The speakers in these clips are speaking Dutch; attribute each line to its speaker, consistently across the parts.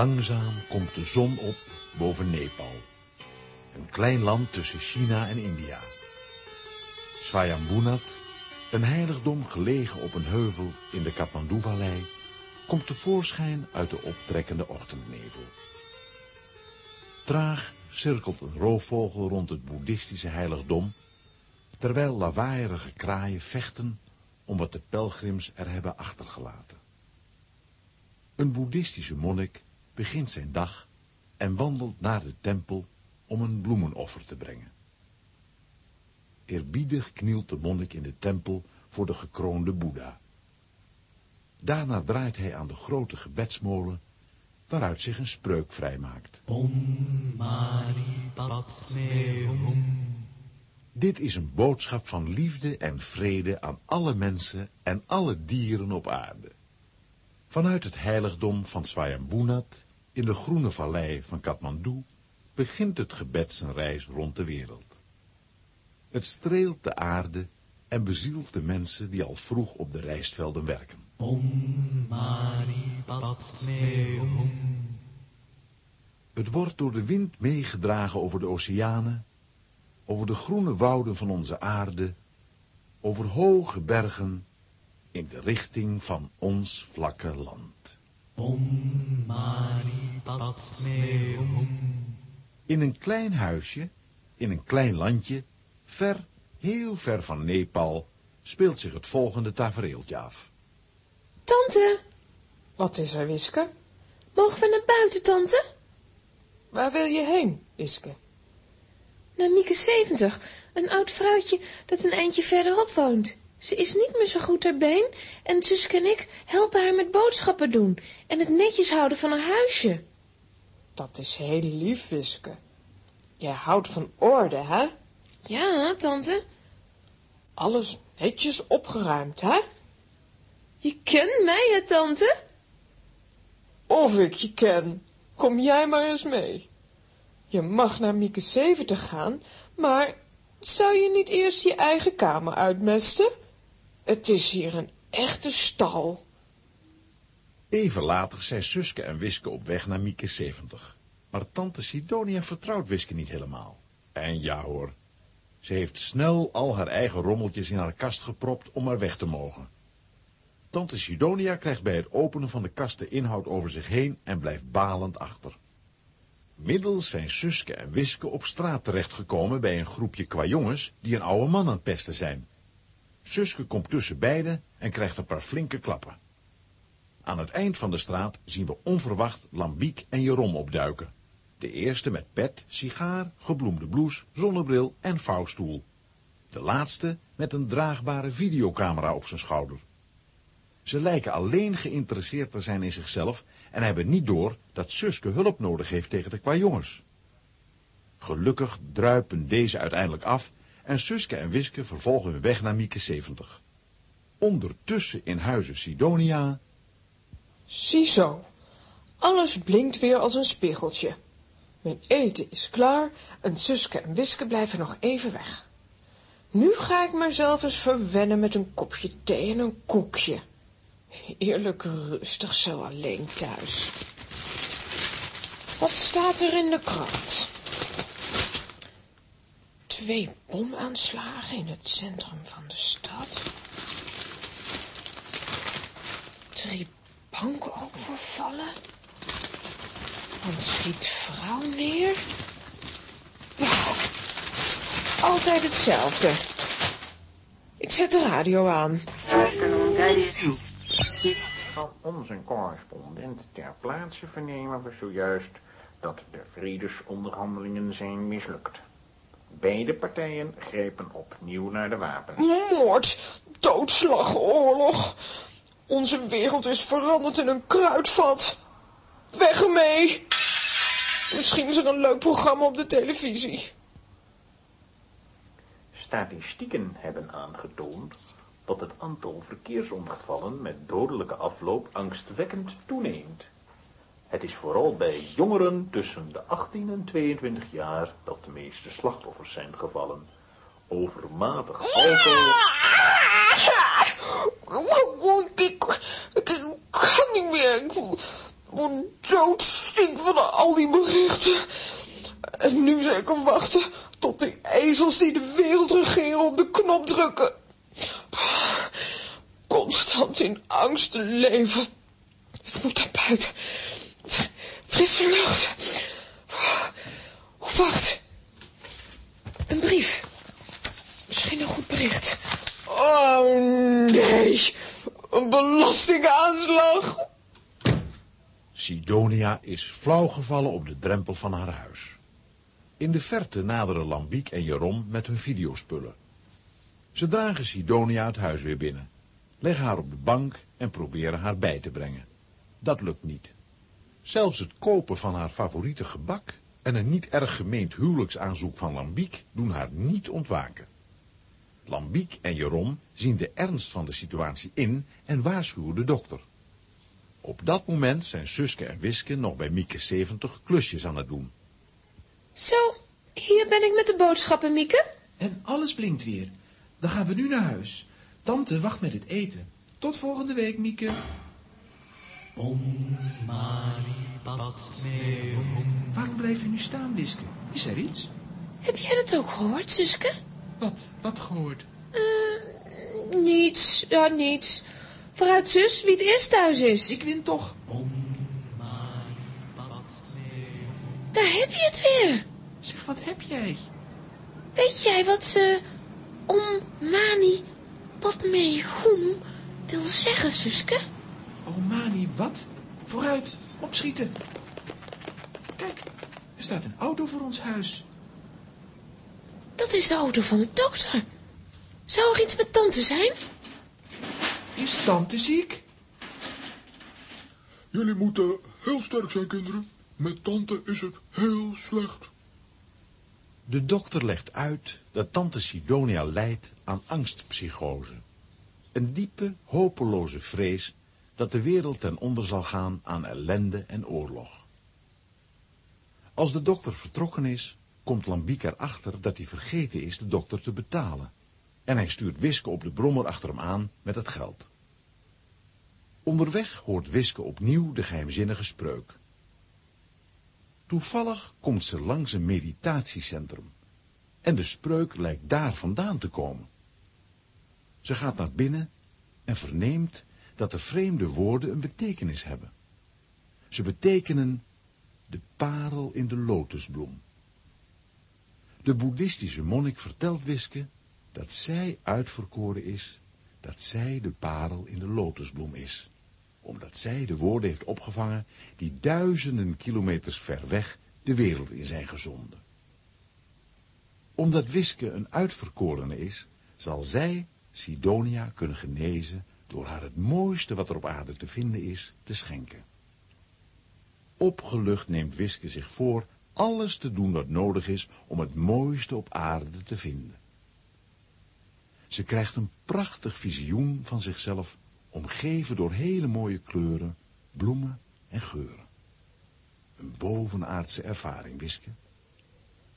Speaker 1: Langzaam komt de zon op boven Nepal. Een klein land tussen China en India. Swayambunat, een heiligdom gelegen op een heuvel in de Kathmandu-vallei, komt tevoorschijn uit de optrekkende ochtendnevel. Traag cirkelt een roofvogel rond het boeddhistische heiligdom, terwijl lawaaierige kraaien vechten om wat de pelgrims er hebben achtergelaten. Een boeddhistische monnik begint zijn dag en wandelt naar de tempel om een bloemenoffer te brengen. Eerbiedig knielt de monnik in de tempel voor de gekroonde Boeddha. Daarna draait hij aan de grote gebedsmolen, waaruit zich een spreuk vrijmaakt. Dit is een boodschap van liefde en vrede aan alle mensen en alle dieren op aarde. Vanuit het heiligdom van Swayambunat, in de groene vallei van Kathmandu, begint het gebed zijn reis rond de wereld. Het streelt de aarde en bezielt de mensen die al vroeg op de rijstvelden werken. Om mani padme om. Het wordt door de wind meegedragen over de oceanen, over de groene wouden van onze aarde, over hoge bergen, in de richting van ons vlakke land. In een klein huisje, in een klein landje, ver, heel ver van Nepal, speelt zich het volgende tafereeltje af.
Speaker 2: Tante,
Speaker 3: Wat is er, Wiske?
Speaker 2: mogen we naar buiten, tante?
Speaker 3: Waar wil je heen, Wiske?
Speaker 2: Naar Mieke 70, een oud vrouwtje dat een eindje verderop woont. Ze is niet meer zo goed ter been en Suske en ik helpen haar met boodschappen doen en het netjes houden van haar huisje.
Speaker 3: Dat is heel lief, Wiske. Jij houdt van orde, hè?
Speaker 2: Ja, tante,
Speaker 3: Alles netjes opgeruimd, hè?
Speaker 2: je kent mij, hè, tante?
Speaker 3: Of ik je ken. Kom jij maar eens mee. Je mag naar Mieke 70 gaan, maar zou je niet eerst je eigen kamer uitmesten? Het is hier een echte stal.
Speaker 1: Even later zijn Suske en Wiske op weg naar Mieke 70. Maar tante Sidonia vertrouwt Wiske niet helemaal. En ja hoor, ze heeft snel al haar eigen rommeltjes in haar kast gepropt om er weg te mogen. Tante Sidonia krijgt bij het openen van de kast de inhoud over zich heen en blijft balend achter. Middels zijn Suske en Wiske op straat terechtgekomen bij een groepje kwajongens die een oude man aan het pesten zijn. Suske komt tussen beiden en krijgt een paar flinke klappen. Aan het eind van de straat zien we onverwacht Lambiek en Jeroen opduiken. De eerste met pet, sigaar, gebloemde blouse, zonnebril en vouwstoel. De laatste met een draagbare videocamera op zijn schouder. Ze lijken alleen geïnteresseerd te zijn in zichzelf en hebben niet door dat Suske hulp nodig heeft tegen de kwajongens. Gelukkig druipen deze uiteindelijk af en Suske en Wiske vervolgen hun weg naar Mieke 70. Ondertussen in huizen Sidonia
Speaker 3: Ziezo, alles blinkt weer als een spiegeltje. Mijn eten is klaar en Suske en Wiske blijven nog even weg. Nu ga ik mezelf eens verwennen met een kopje thee en een koekje. Eerlijk rustig zo alleen thuis. Wat staat er in de krant? Twee bomaanslagen in het centrum van de stad. Drie banken overvallen. Man schiet vrouw neer. Nou, altijd hetzelfde. Ik zet de radio aan.
Speaker 4: Van onze correspondent ter plaatse vernemen we zojuist dat de vredesonderhandelingen zijn mislukt. Beide partijen grepen opnieuw naar de wapens.
Speaker 3: Moord, doodslag, oorlog. Onze wereld is veranderd in een kruidvat. Weg ermee. Misschien is er een leuk programma op de televisie.
Speaker 4: Statistieken hebben aangetoond dat het aantal verkeersongevallen met dodelijke afloop angstwekkend toeneemt. Het is vooral bij jongeren tussen de 18 en 22 jaar dat de meeste slachtoffers zijn gevallen. Overmatig alcohol...
Speaker 3: Ik, ik, ik kan niet meer. Ik
Speaker 5: word doodziek van al die berichten. En nu zeker wachten tot die ezels die de wereld regeren op de knop drukken. Constant in angst te leven. Ik moet naar buiten. Frisse lucht. Wacht. Een brief. Misschien een goed bericht. Oh nee. Een belastingaanslag.
Speaker 1: Sidonia is flauw gevallen op de drempel van haar huis. In de verte naderen Lambiek en Jeroen met hun videospullen. Ze dragen Sidonia het huis weer binnen, leggen haar op de bank en proberen haar bij te brengen. Dat lukt niet. Zelfs het kopen van haar favoriete gebak en een niet erg gemeend huwelijksaanzoek van Lambiek doen haar niet ontwaken. Lambiek en Jeroen zien de ernst van de situatie in en waarschuwen de dokter. Op dat moment zijn Suske en Wiske nog bij Mieke 70 klusjes aan het doen.
Speaker 3: Zo, hier ben ik met de boodschappen, Mieke.
Speaker 6: En alles blinkt weer. Dan gaan we nu naar huis. Tante wacht met het eten. Tot volgende week, Mieke.
Speaker 7: Om mani padme hum.
Speaker 6: Waarom blijf je nu staan, Wiske? Is er iets?
Speaker 3: Heb jij dat ook gehoord, Suske?
Speaker 6: Wat? Wat gehoord?
Speaker 3: Eh, niets, ja, niets. Vooruit, zus, wie het eerst thuis is.
Speaker 6: Ik win toch.
Speaker 7: Om mani padme hum.
Speaker 3: Daar heb je het weer.
Speaker 6: Zeg, wat heb jij?
Speaker 3: Weet jij wat eh om mani padme hum wil zeggen, Suske?
Speaker 6: Oh, Mani, wat? Vooruit, opschieten. Kijk, er staat een auto voor ons huis.
Speaker 3: Dat is de auto van de dokter. Zou er iets met tante zijn?
Speaker 6: Is tante ziek?
Speaker 8: Jullie moeten heel sterk zijn, kinderen. Met tante is het heel slecht.
Speaker 1: De dokter legt uit dat tante Sidonia lijdt aan angstpsychose. Een diepe, hopeloze vrees dat de wereld ten onder zal gaan aan ellende en oorlog. Als de dokter vertrokken is, komt Lambiek erachter dat hij vergeten is de dokter te betalen. En hij stuurt Wiske op de brommer achter hem aan met het geld. Onderweg hoort Wiske opnieuw de geheimzinnige spreuk. Toevallig komt ze langs een meditatiecentrum. En de spreuk lijkt daar vandaan te komen. Ze gaat naar binnen en verneemt dat de vreemde woorden een betekenis hebben. Ze betekenen de parel in de lotusbloem. De boeddhistische monnik vertelt Wiske dat zij uitverkoren is, dat zij de parel in de lotusbloem is, omdat zij de woorden heeft opgevangen die duizenden kilometers ver weg de wereld in zijn gezonden. Omdat Wiske een uitverkorene is, zal zij Sidonia kunnen genezen door haar het mooiste wat er op aarde te vinden is, te schenken. Opgelucht neemt Wiske zich voor alles te doen wat nodig is om het mooiste op aarde te vinden. Ze krijgt een prachtig visioen van zichzelf, omgeven door hele mooie kleuren, bloemen en geuren. Een bovenaardse ervaring, Wiske.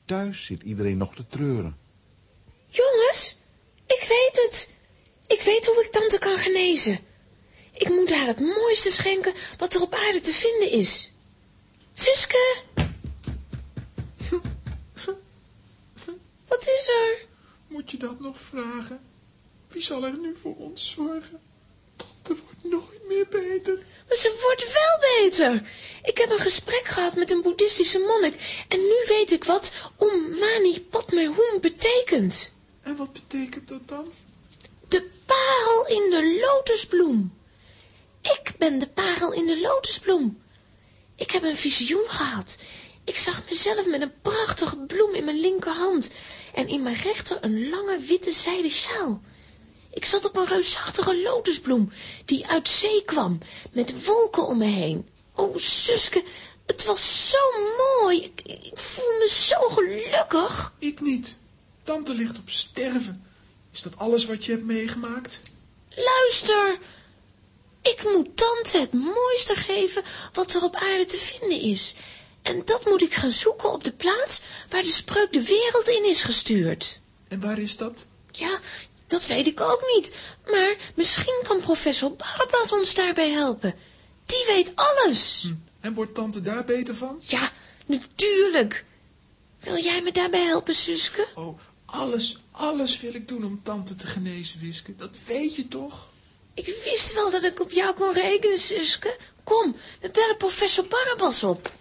Speaker 1: Thuis zit iedereen nog te treuren.
Speaker 3: Jongens, ik weet het. Ik weet hoe ik tante kan genezen. Ik moet haar het mooiste schenken wat er op aarde te vinden is. Suske! Wat is er?
Speaker 6: Moet je dat nog vragen? Wie zal er nu voor ons zorgen? Tante wordt nooit meer beter.
Speaker 3: Maar ze wordt wel beter. Ik heb een gesprek gehad met een boeddhistische monnik en nu weet ik wat om mani padme hum betekent.
Speaker 6: En wat betekent dat dan?
Speaker 3: De parel in de lotusbloem. Ik ben de parel in de lotusbloem. Ik heb een visioen gehad. Ik zag mezelf met een prachtige bloem in mijn linkerhand en in mijn rechter een lange witte zijden sjaal. Ik zat op een reusachtige lotusbloem die uit zee kwam met wolken om me heen. O, Suske, het was zo mooi. Ik, ik voel me zo gelukkig.
Speaker 6: Ik niet. Tante ligt op sterven. Is dat alles wat je hebt meegemaakt?
Speaker 3: Luister, ik moet tante het mooiste geven wat er op aarde te vinden is. En dat moet ik gaan zoeken op de plaats waar de spreuk de wereld in is gestuurd.
Speaker 6: En waar is dat?
Speaker 3: Ja, dat weet ik ook niet. Maar misschien kan professor Barbas ons daarbij helpen. Die weet alles.
Speaker 6: Hm, En wordt tante daar beter van?
Speaker 3: Ja, natuurlijk. Wil jij me daarbij helpen, Suske?
Speaker 6: Oh, alles, alles wil ik doen om tante te genezen, Wiske. Dat weet je toch?
Speaker 3: Ik wist wel dat ik op jou kon rekenen, Suske. Kom, we bellen professor Barnabas op.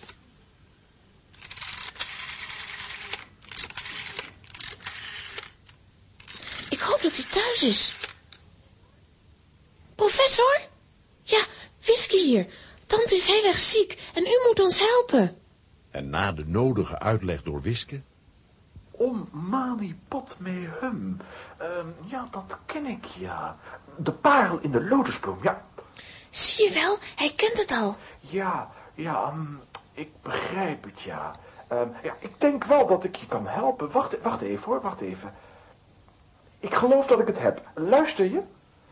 Speaker 3: Ik hoop dat hij thuis is. Professor? Ja, Whisky hier. Tante is heel erg ziek en u moet ons helpen.
Speaker 1: En na de nodige uitleg door Wiske...
Speaker 4: Om Mani Padme Hum. Ehm, ja, dat ken ik, ja. De parel in de lotusbloem, ja.
Speaker 3: Zie je wel, hij kent het al.
Speaker 4: Ja, ja, ehm, ik begrijp het, ja. Ehm, ja. Ik denk wel dat ik je kan helpen. Wacht, wacht even hoor, wacht even. Ik geloof dat ik het heb. Luister je?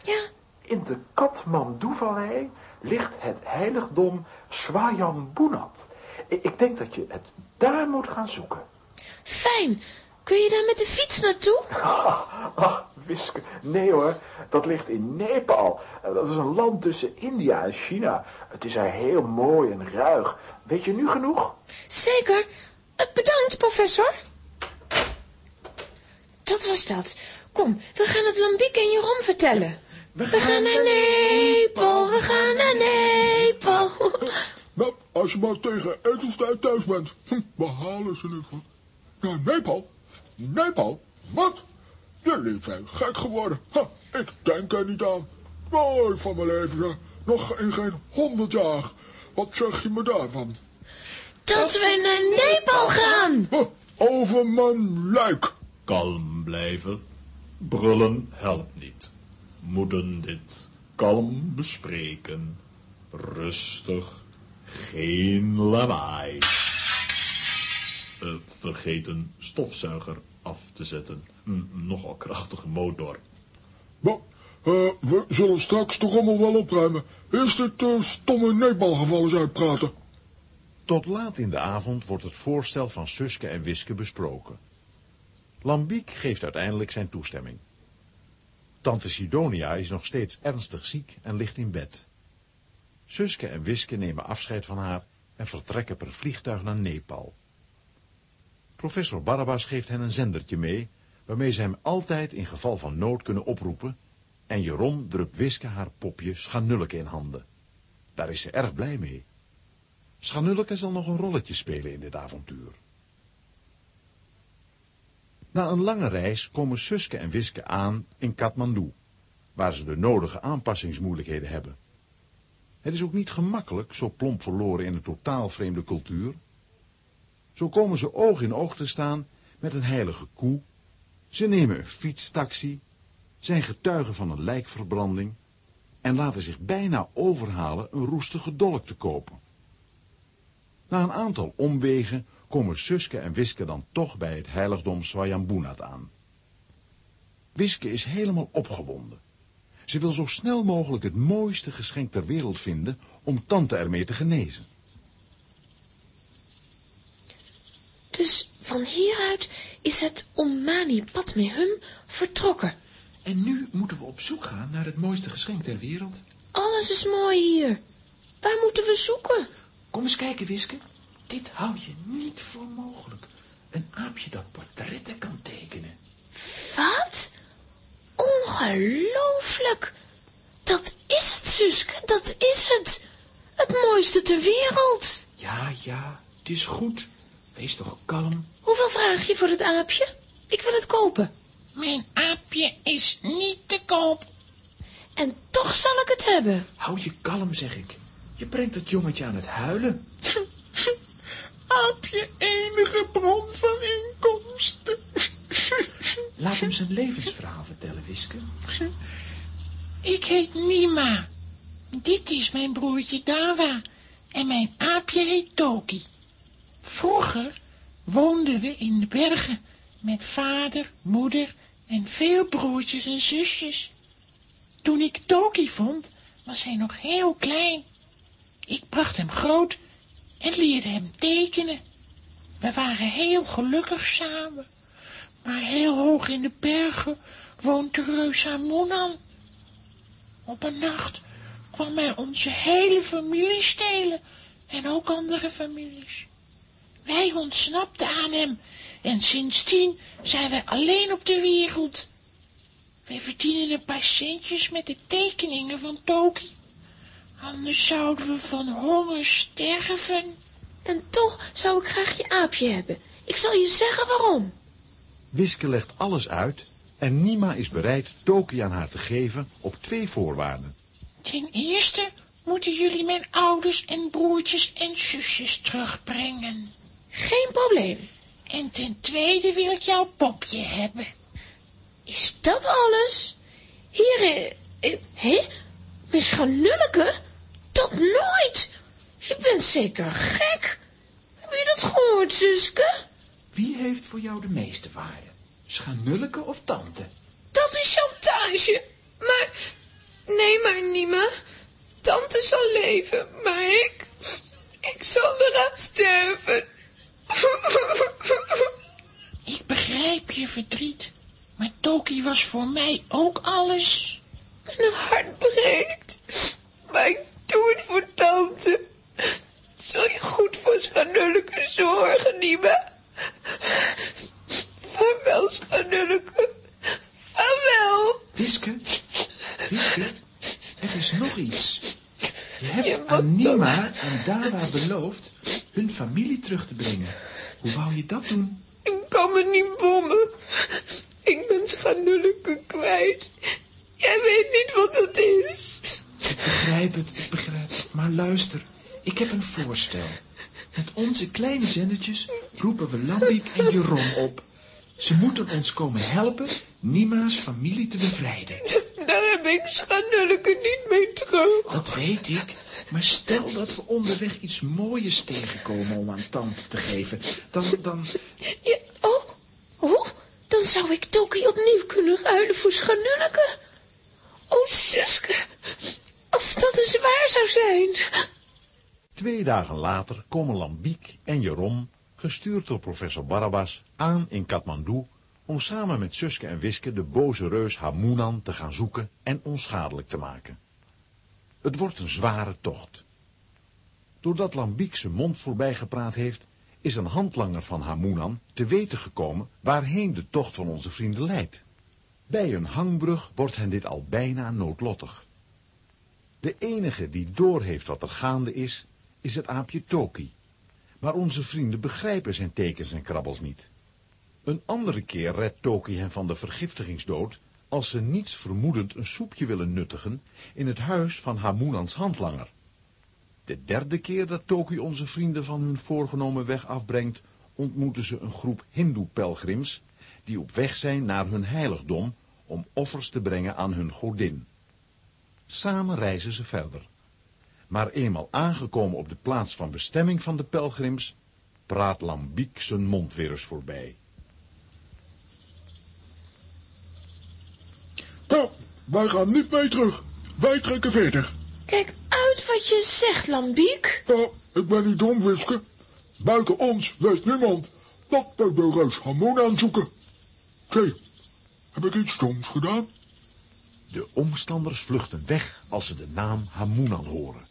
Speaker 3: Ja,
Speaker 4: In de Katmandu-vallei ligt het heiligdom Swayambunat. Ik denk dat je het daar moet gaan zoeken.
Speaker 3: fijn. Kun je daar met de fiets naartoe?
Speaker 4: Ach, Wiske, nee hoor, dat ligt in Nepal. Eh, Dat is een land tussen India en China. Het is daar heel mooi en ruig. Weet je nu genoeg?
Speaker 3: Zeker. Eh, bedankt, professor. Dat was dat. Kom, we gaan het Lambiek en Jeroen vertellen. We gaan naar Nepal, we gaan naar Nepal.
Speaker 8: Nou, als je maar tegen etenstijd thuis bent. Hm, waar halen ze nu van? Naar Nepal? Nepal? Wat? Jullie zijn gek geworden. Ha, ik denk er niet aan. Nooit van mijn leven. Nog in geen honderd jaar. Wat zeg je me daarvan?
Speaker 3: Dat we naar Nepal gaan.
Speaker 8: Over mijn lijk.
Speaker 9: Kalm blijven. Brullen helpt niet. Moeten dit kalm bespreken. Rustig. Geen lawaai. Eh, vergeten stofzuiger af te zetten. Een nogal krachtige motor.
Speaker 8: Maar, eh, we zullen straks toch allemaal wel opruimen. Eerst dit eh, stomme Nepal-geval eens uitpraten.
Speaker 1: Tot laat in de avond wordt het voorstel van Suske en Wiske besproken. Lambiek geeft uiteindelijk zijn toestemming. Tante Sidonia is nog steeds ernstig ziek en ligt in bed. Suske en Wiske nemen afscheid van haar en vertrekken per vliegtuig naar Nepal. Professor Barabbas geeft hen een zendertje mee, waarmee ze hem altijd in geval van nood kunnen oproepen, en Jeroen drukt Wiske haar popje Schanulleke in handen. Daar is ze erg blij mee. Schanulleke zal nog een rolletje spelen in dit avontuur. Na een lange reis komen Suske en Wiske aan in Kathmandu, waar ze de nodige aanpassingsmoeilijkheden hebben. Het is ook niet gemakkelijk, zo plomp verloren in een totaal vreemde cultuur. Zo komen ze oog in oog te staan met een heilige koe, ze nemen een fietstaxi, zijn getuigen van een lijkverbranding en laten zich bijna overhalen een roestige dolk te kopen. Na een aantal omwegen komen Suske en Wiske dan toch bij het heiligdom Swayambunat aan. Wiske is helemaal opgewonden. Ze wil zo snel mogelijk het mooiste geschenk ter wereld vinden om tante ermee te genezen.
Speaker 3: Dus van hieruit is het Omani Padme Hum vertrokken.
Speaker 6: En nu moeten we op zoek gaan naar het mooiste geschenk ter wereld.
Speaker 3: Alles is mooi hier. Waar moeten we zoeken?
Speaker 6: Kom eens kijken, Wiske. Dit hou je niet voor mogelijk. Een aapje dat portretten kan tekenen.
Speaker 3: Wat? Ongelooflijk. Dat is het, Suske, dat is het. Het mooiste ter wereld.
Speaker 6: Ja, ja, het is goed. Wees toch kalm.
Speaker 3: Hoeveel vraag je voor het aapje? Ik wil het kopen.
Speaker 10: Mijn aapje is niet te koop.
Speaker 3: En toch zal ik het hebben.
Speaker 6: Hou je kalm, zeg ik. Je brengt het jongetje aan het huilen.
Speaker 10: Aapje enige bron van inkomsten.
Speaker 6: Laat hem zijn levensverhaal vertellen, Wiske.
Speaker 10: Ik heet Nima. Dit is mijn broertje Dawa. En mijn aapje heet Toki. Vroeger woonden we in de bergen met vader, moeder en veel broertjes en zusjes. Toen ik Toki vond, was hij nog heel klein. Ik bracht hem groot en leerde hem tekenen. We waren heel gelukkig samen. Maar heel hoog in de bergen woont de reus Amunan. Op een nacht kwam hij onze hele familie stelen en ook andere families. Wij ontsnapten aan hem en sindsdien zijn wij alleen op de wereld. Wij verdienen een paar centjes met de tekeningen van Toki. Anders zouden we van honger sterven.
Speaker 3: En toch zou ik graag je aapje hebben. Ik zal je zeggen waarom.
Speaker 1: Wiske legt alles uit en Nima is bereid Toki aan haar te geven op twee voorwaarden.
Speaker 10: Ten eerste moeten jullie mijn ouders en broertjes en zusjes terugbrengen.
Speaker 3: Geen probleem.
Speaker 10: En ten tweede wil ik jouw popje hebben.
Speaker 3: Is dat alles? Hier, eh, eh, hé? Mijn schanulleke? Dat nooit! Je bent zeker gek. Heb je dat gehoord, zuske?
Speaker 6: Wie heeft voor jou de meeste waarde? Schanulleke of tante?
Speaker 3: Dat is chantage. Maar, nee maar, Nima. Tante zal leven, maar ik, ik zal eraan sterven.
Speaker 10: Ik begrijp je verdriet, maar Toki was voor mij ook alles.
Speaker 3: Mijn hart breekt, maar ik doe het voor tante. Zul je goed voor Schanulleke zorgen, Nima? Vaarwel, Schanulleke. Vaarwel.
Speaker 6: Wiske, Wiske, er is nog iets. Je hebt
Speaker 3: wat
Speaker 6: aan Nima en Dawa beloofd hun familie terug te brengen. Hoe wou je dat doen?
Speaker 3: Ik kan me niet bommen. Ik ben Schanulleke kwijt. Jij weet niet wat dat is.
Speaker 6: Ik begrijp het, ik begrijp het. Maar luister, ik heb een voorstel. Met onze kleine zendertjes roepen we Lambiek en Jeroen op. Ze moeten ons komen helpen Nima's familie te bevrijden.
Speaker 3: Daar heb ik Schanulleke niet mee terug.
Speaker 6: Dat weet ik. Maar stel dat we onderweg iets moois tegenkomen om aan tante te geven. Dan, dan...
Speaker 3: Ja, oh, hoe? Dan zou ik Toki opnieuw kunnen ruilen voor Schanulleke. Oh, zuske, als dat eens waar zou zijn.
Speaker 1: Twee dagen later komen Lambiek en Jeroen, gestuurd door professor Barabbas, aan in Kathmandu om samen met Suske en Wiske de boze reus Hamunan te gaan zoeken en onschadelijk te maken. Het wordt een zware tocht. Doordat Lambiek zijn mond voorbij gepraat heeft, is een handlanger van Hamunan te weten gekomen waarheen de tocht van onze vrienden leidt. Bij een hangbrug wordt hen dit al bijna noodlottig. De enige die doorheeft wat er gaande is, is het aapje Toki. Maar onze vrienden begrijpen zijn tekens en krabbels niet. Een andere keer redt Toki hen van de vergiftigingsdood als ze niets vermoedend een soepje willen nuttigen in het huis van Hamunans handlanger. De derde keer dat Toki onze vrienden van hun voorgenomen weg afbrengt, ontmoeten ze een groep hindoe-pelgrims die op weg zijn naar hun heiligdom om offers te brengen aan hun godin. Samen reizen ze verder. Maar eenmaal aangekomen op de plaats van bestemming van de pelgrims, praat Lambiek zijn mond weer eens voorbij.
Speaker 8: Nou, wij gaan niet mee terug. Wij trekken verder.
Speaker 3: Kijk uit wat je zegt, Lambiek.
Speaker 8: Nou, ik ben niet dom, Wiske. Buiten ons weet niemand dat we de reus Hamon aanzoeken. Zee, heb ik iets stoms gedaan?
Speaker 1: De omstanders vluchten weg als ze de naam Hamunan horen.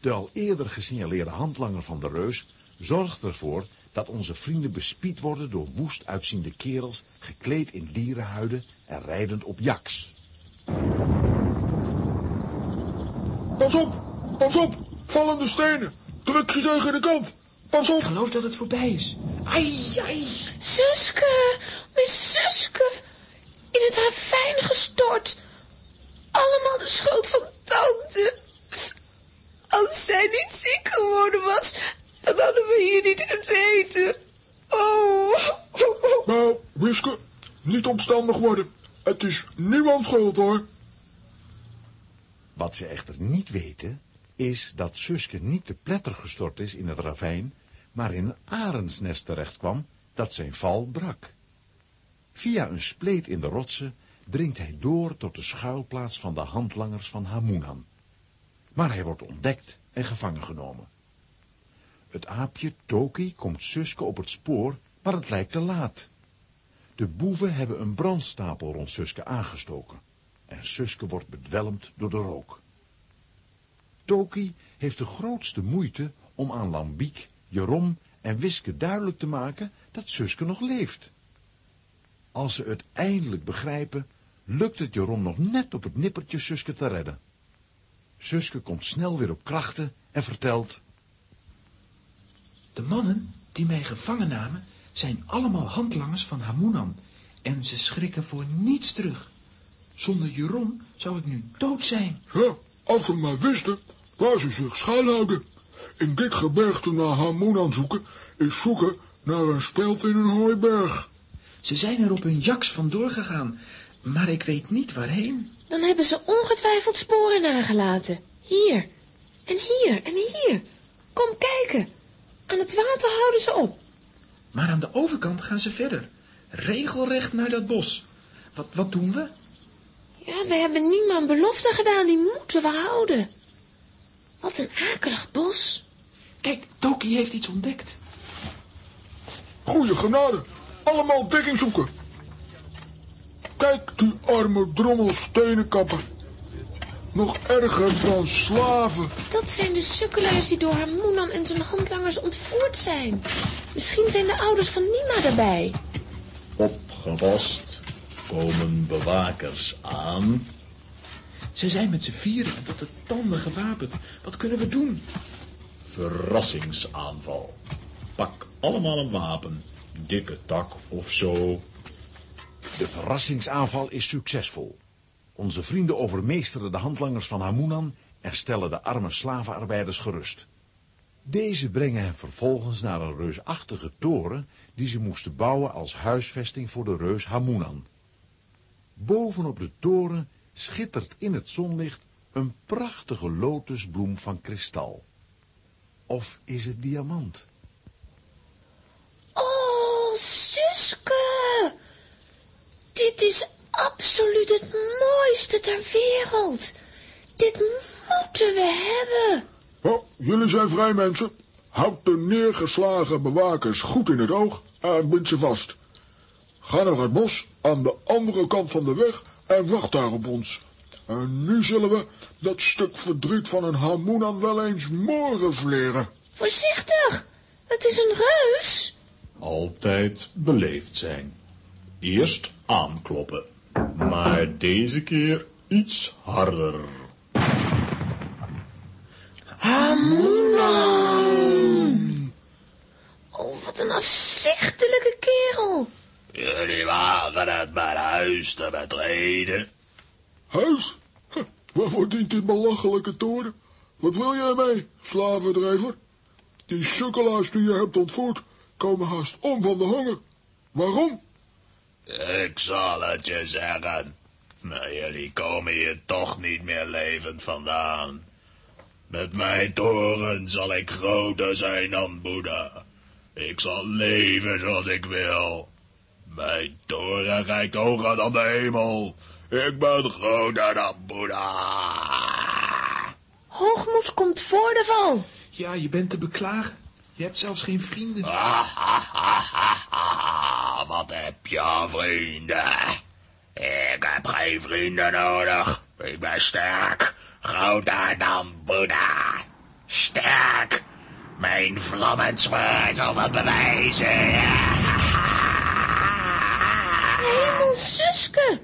Speaker 1: De al eerder gesignaleerde handlanger van de reus zorgt ervoor dat onze vrienden bespied worden door woest uitziende kerels gekleed in dierenhuiden en rijdend op jaks.
Speaker 8: Pas op, pas op. Vallende stenen. Druk je tegen de kant. Pas
Speaker 6: Ik
Speaker 8: op.
Speaker 6: geloof dat het voorbij is. Ai, ai.
Speaker 3: Suske, mijn Suske. In het ravijn gestort. Allemaal de schuld van tante. Als zij niet ziek geworden was, dan hadden we hier niet gezeten. Oh.
Speaker 8: Nou, Wiske, niet opstandig worden. Het is niemand schuld, hoor.
Speaker 1: Wat ze echter niet weten, is dat Suske niet te pletter gestort is in het ravijn, maar in een arendsnest terechtkwam dat zijn val brak. Via een spleet in de rotsen dringt hij door tot de schuilplaats van de handlangers van Hamunan. Maar hij wordt ontdekt en gevangen genomen. Het aapje Toki komt Suske op het spoor, maar het lijkt te laat. De boeven hebben een brandstapel rond Suske aangestoken en Suske wordt bedwelmd door de rook. Toki heeft de grootste moeite om aan Lambiek, Jerom en Wiske duidelijk te maken dat Suske nog leeft. Als ze het eindelijk begrijpen, lukt het Jerom nog net op het nippertje Suske te redden. Suske komt snel weer op krachten en vertelt...
Speaker 6: De mannen die mij gevangen namen, zijn allemaal handlangers van Hamunan. En ze schrikken voor niets terug. Zonder Jeroen zou ik nu dood zijn.
Speaker 8: Ja, als we maar wisten waar ze zich schuilhouden. In dit gebergte naar Hamunan zoeken is zoeken naar een speld in een hooiberg.
Speaker 6: Ze zijn er op hun jaks vandoor gegaan, maar ik weet niet waarheen.
Speaker 3: Dan hebben ze ongetwijfeld sporen nagelaten. Hier. En hier. En hier. Kom kijken. Aan het water houden ze op.
Speaker 6: Maar aan de overkant gaan ze verder. Regelrecht naar dat bos. Wat, wat doen we?
Speaker 3: Ja, we hebben niemand belofte gedaan. Die moeten we houden. Wat een akelig bos.
Speaker 6: Kijk, Toki heeft iets ontdekt.
Speaker 8: Goeie genade. Allemaal dekking zoeken. Kijk die arme drommel stenenkappen. Nog erger dan slaven.
Speaker 3: Dat zijn de sukkelaars die door Hamunan en zijn handlangers ontvoerd zijn. Misschien zijn de ouders van Nima erbij.
Speaker 9: Opgepast, komen bewakers aan.
Speaker 6: Ze zijn met z'n vieren en tot de tanden gewapend. Wat kunnen we doen?
Speaker 9: Verrassingsaanval. Pak allemaal een wapen, dikke tak of zo.
Speaker 1: De verrassingsaanval is succesvol. Onze vrienden overmeesteren de handlangers van Hamunan en stellen de arme slavenarbeiders gerust. Deze brengen hen vervolgens naar een reusachtige toren die ze moesten bouwen als huisvesting voor de reus Hamunan. Bovenop de toren schittert in het zonlicht een prachtige lotusbloem van kristal. Of is het diamant?
Speaker 3: Oh, Suske! Dit is absoluut het mooiste ter wereld. Dit moeten we hebben.
Speaker 8: Oh, jullie zijn vrij mensen. Houd de neergeslagen bewakers goed in het oog en bind ze vast. Ga naar het bos aan de andere kant van de weg en wacht daar op ons. En nu zullen we dat stuk verdriet van een Hamunan wel eens morgens leren.
Speaker 3: Voorzichtig, het is een reus.
Speaker 9: Altijd beleefd zijn. Eerst aankloppen. Maar deze keer iets harder.
Speaker 3: Oh, wat een afzichtelijke kerel.
Speaker 9: Jullie wagen het mijn huis te betreden.
Speaker 8: Huis? Huh, waarvoor dient die belachelijke toren? Wat wil jij mee, slavendrijver? Die sukkelaars die je hebt ontvoerd komen haast om van de honger. Waarom?
Speaker 9: Ik zal het je zeggen. Maar jullie komen hier toch niet meer levend vandaan. Met mijn toren zal ik groter zijn dan Boeddha. Ik zal leven zoals ik wil. Mijn toren reikt hoger dan de hemel. Ik ben groter dan Boeddha.
Speaker 3: Hoogmoed komt voor de val.
Speaker 6: Ja, je bent te beklagen. Je hebt zelfs geen vrienden.
Speaker 9: Wat heb je aan vrienden? Ik heb geen vrienden nodig. Ik ben sterk. Groter dan Boeddha. Sterk. Mijn vlammend zwaard zal dat bewijzen.
Speaker 3: Hemel, Suske.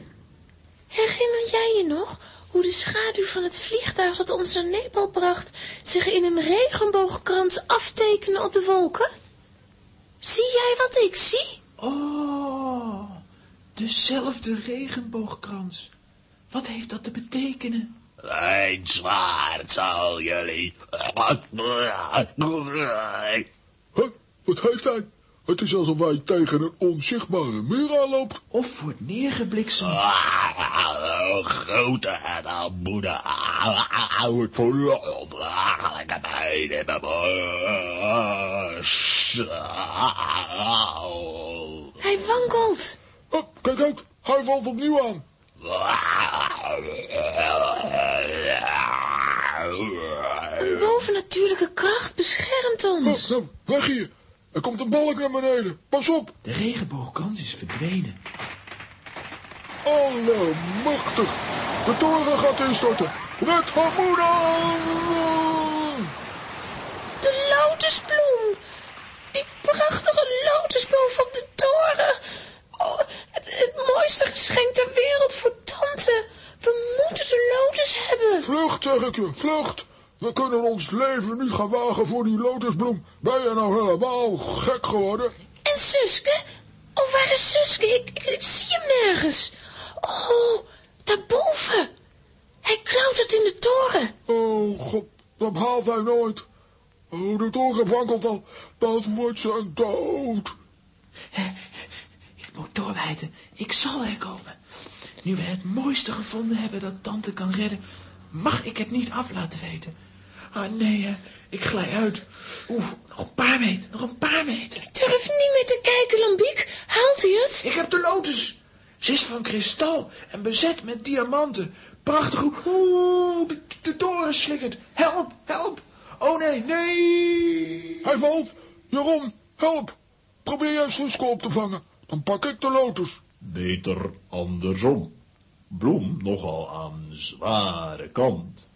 Speaker 3: Herinner jij je nog hoe de schaduw van het vliegtuig dat ons naar Nepal bracht zich in een regenboogkrans aftekende op de wolken? Zie jij wat ik zie?
Speaker 6: Oh, dezelfde regenboogkrans. Wat heeft dat te betekenen?
Speaker 9: Mijn zwaard zal jullie...
Speaker 8: Huh, wat heeft hij? Het is alsof hij tegen een onzichtbare muur aanloopt.
Speaker 6: Of wordt neergebliksemd?
Speaker 9: Ah, dan Boeddha. Hou ik voor u ondraaglijke pijn in mijn borst.
Speaker 3: Hij wankelt.
Speaker 8: Oh, kijk uit, hij valt opnieuw aan.
Speaker 3: Een bovennatuurlijke kracht beschermt ons.
Speaker 8: Oh, nou, weg hier. Er komt een balk naar beneden. Pas op.
Speaker 6: De regenboogkans is verdwenen.
Speaker 8: Allemachtig. De toren gaat instorten. Red harmonie! De lotusbloem.
Speaker 3: Die prachtige lotus bovenop de toren. Oh, het, het mooiste geschenk ter wereld voor tante. We moeten de lotus hebben.
Speaker 8: Vlucht, zeg ik je, vlucht. We kunnen ons leven niet gaan wagen voor die lotusbloem. Ben je nou helemaal gek geworden?
Speaker 3: En Suske? Oh, waar is Suske? Ik, ik, ik zie hem nergens. Oh, daarboven. Hij klautert in de toren.
Speaker 8: Oh, god, dat haalt hij nooit. Oh, de toren wankelt al. Dat wordt zijn dood.
Speaker 6: Ik moet doorbijten. Ik zal er komen. Nu we het mooiste gevonden hebben dat tante kan redden, mag ik het niet af laten weten. Ah, nee, hè. Ik glij uit. Oeh, nog een paar meter, nog een paar meter.
Speaker 3: Ik durf niet meer te kijken, Lambiek. Haalt hij het?
Speaker 6: Ik heb de lotus. Ze is van kristal en bezet met diamanten. Prachtig. Oeh, de, de toren slikkert. Help, help. Oh nee, nee.
Speaker 8: Hij valt. Jeroen, help. Probeer jij Suske op te vangen. Dan pak ik de lotus.
Speaker 9: Beter andersom. Bloem nogal aan zware kant.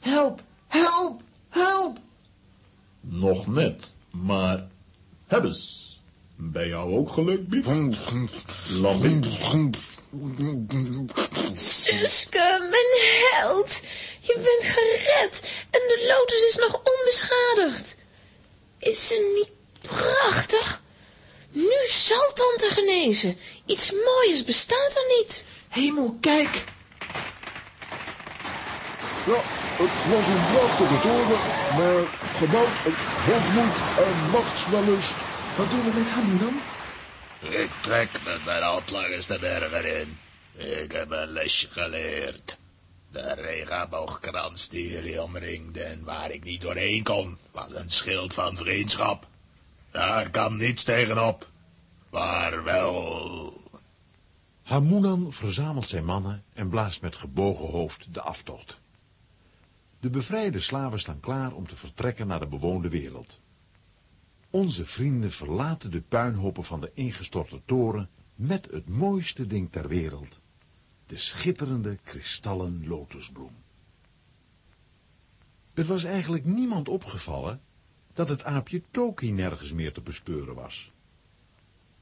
Speaker 6: Help, help, help.
Speaker 9: Nog net, maar hebbes. Bij jou ook geluk, Bief? Lambie?
Speaker 3: Suske, mijn held. Je bent gered en de lotus is nog onbeschadigd. Is ze niet prachtig? Nu zal tante genezen. Iets moois bestaat er niet.
Speaker 6: Hemel, kijk.
Speaker 8: Ja, het was een prachtige toren, maar gebouwd uit hoogmoed en machtswellust.
Speaker 6: Wat doen we met Hamu dan?
Speaker 9: Ik trek met mijn handlangers de bergen in. Ik heb een lesje geleerd. De regenboogkrans die jullie omringde en waar ik niet doorheen kon, was een schild van vriendschap. Daar kan niets tegenop. Vaarwel.
Speaker 1: Hamunan verzamelt zijn mannen en blaast met gebogen hoofd de aftocht. De bevrijde slaven staan klaar om te vertrekken naar de bewoonde wereld. Onze vrienden verlaten de puinhopen van de ingestorte toren met het mooiste ding ter wereld, de schitterende kristallen lotusbloem. Het was eigenlijk niemand opgevallen dat het aapje Toki nergens meer te bespeuren was.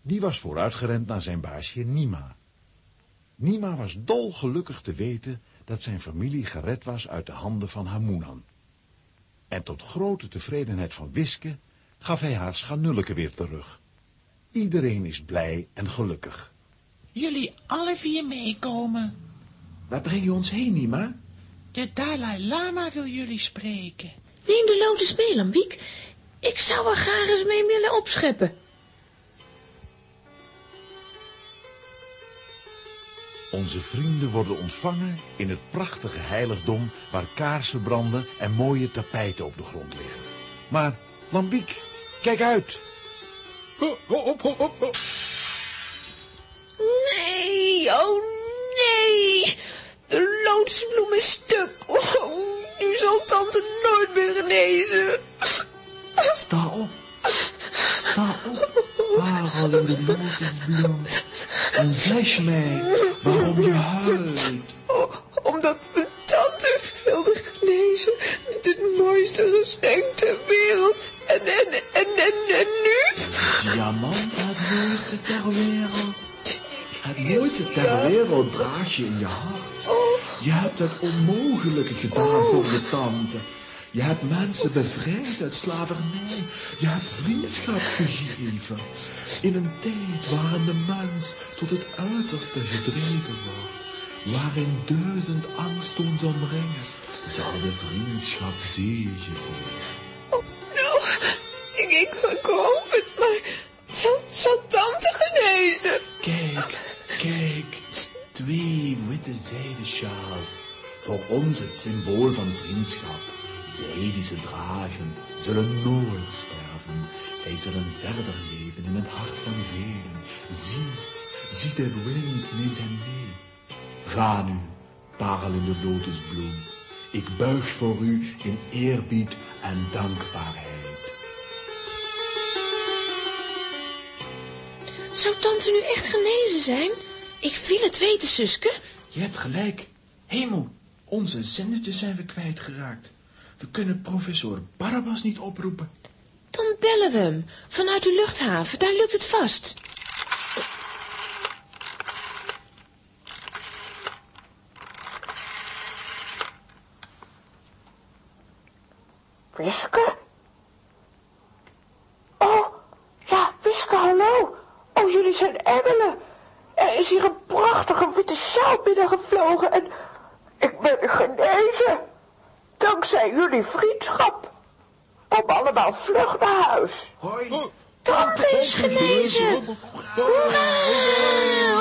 Speaker 1: Die was vooruitgerend naar zijn baasje Nima. Nima was dolgelukkig te weten dat zijn familie gered was uit de handen van Hamunan. En tot grote tevredenheid van Wiske gaf hij haar schanulleke weer terug. Iedereen is blij en gelukkig.
Speaker 10: Jullie alle vier meekomen.
Speaker 6: Waar breng je ons heen, Nima?
Speaker 10: De Dalai Lama wil jullie spreken.
Speaker 3: Neem de lotus mee, Lambiek. Ik zou er graag eens mee willen opscheppen.
Speaker 1: Onze vrienden worden ontvangen in het prachtige heiligdom waar kaarsen branden en mooie tapijten op de grond liggen. Maar, Lambiek, kijk uit!
Speaker 8: Hop, hop, hop, hop, hop.
Speaker 3: Nee, oh nee. De lotusbloem is stuk. Oh, nu zal tante nooit meer genezen.
Speaker 6: Sta op. Sta op, parelende lotusbloem. En zeg mij waarom je huilt.
Speaker 5: Oh, omdat mijn tante wilde genezen met het mooiste geschenk ter wereld. En, en, en, en, en nu?
Speaker 6: Diamant, het mooiste ter wereld. Het mooiste ter wereld draag je in je hart. Je hebt het onmogelijke gedaan voor je tante. Je hebt mensen bevrijd uit slavernij. Je hebt vriendschap gegeven. In een tijd waarin de mens tot het uiterste gedreven wordt. Waarin duizend angst ons omringen, zal de vriendschap zege voeren.
Speaker 5: Oh, nou, ik, ik, hoop het, maar zal, zal tante genezen?
Speaker 6: Kijk, kijk. Twee witte zijden sjaals. Voor ons het symbool van vriendschap. Zij die ze dragen, zullen nooit sterven. Zij zullen verder leven in het hart van velen. Zie, zie de wind neemt hen mee. Ga nu, parelende lotusbloem. Ik buig voor u in eerbied en dankbaarheid.
Speaker 3: Zou tante nu echt genezen zijn? Ik wil het weten, Suske.
Speaker 6: Je hebt gelijk. Hemel, onze zendertjes zijn we kwijtgeraakt. We kunnen professor Barabbas niet oproepen. Dan bellen we hem. Vanuit de luchthaven, daar lukt het vast.
Speaker 3: Wiske? Oh, ja, Wiske, hallo. Oh, jullie zijn engelen. Er is hier een prachtige witte sjaal binnengevlogen en ik ben genezen. Dankzij jullie vriendschap. Kom allemaal vlug naar huis.
Speaker 8: Hoi.
Speaker 6: Tante is genezen. Hoera!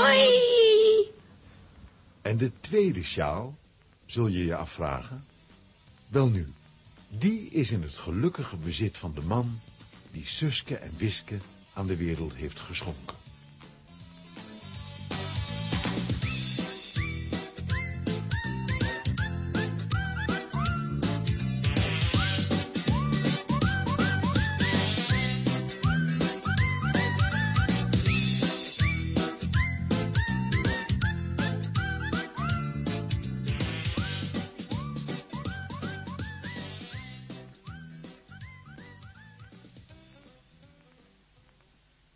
Speaker 6: Hoi!
Speaker 1: En de tweede sjaal, zul je je afvragen? Welnu, die is in het gelukkige bezit van de man die Suske en Wiske aan de wereld heeft geschonken.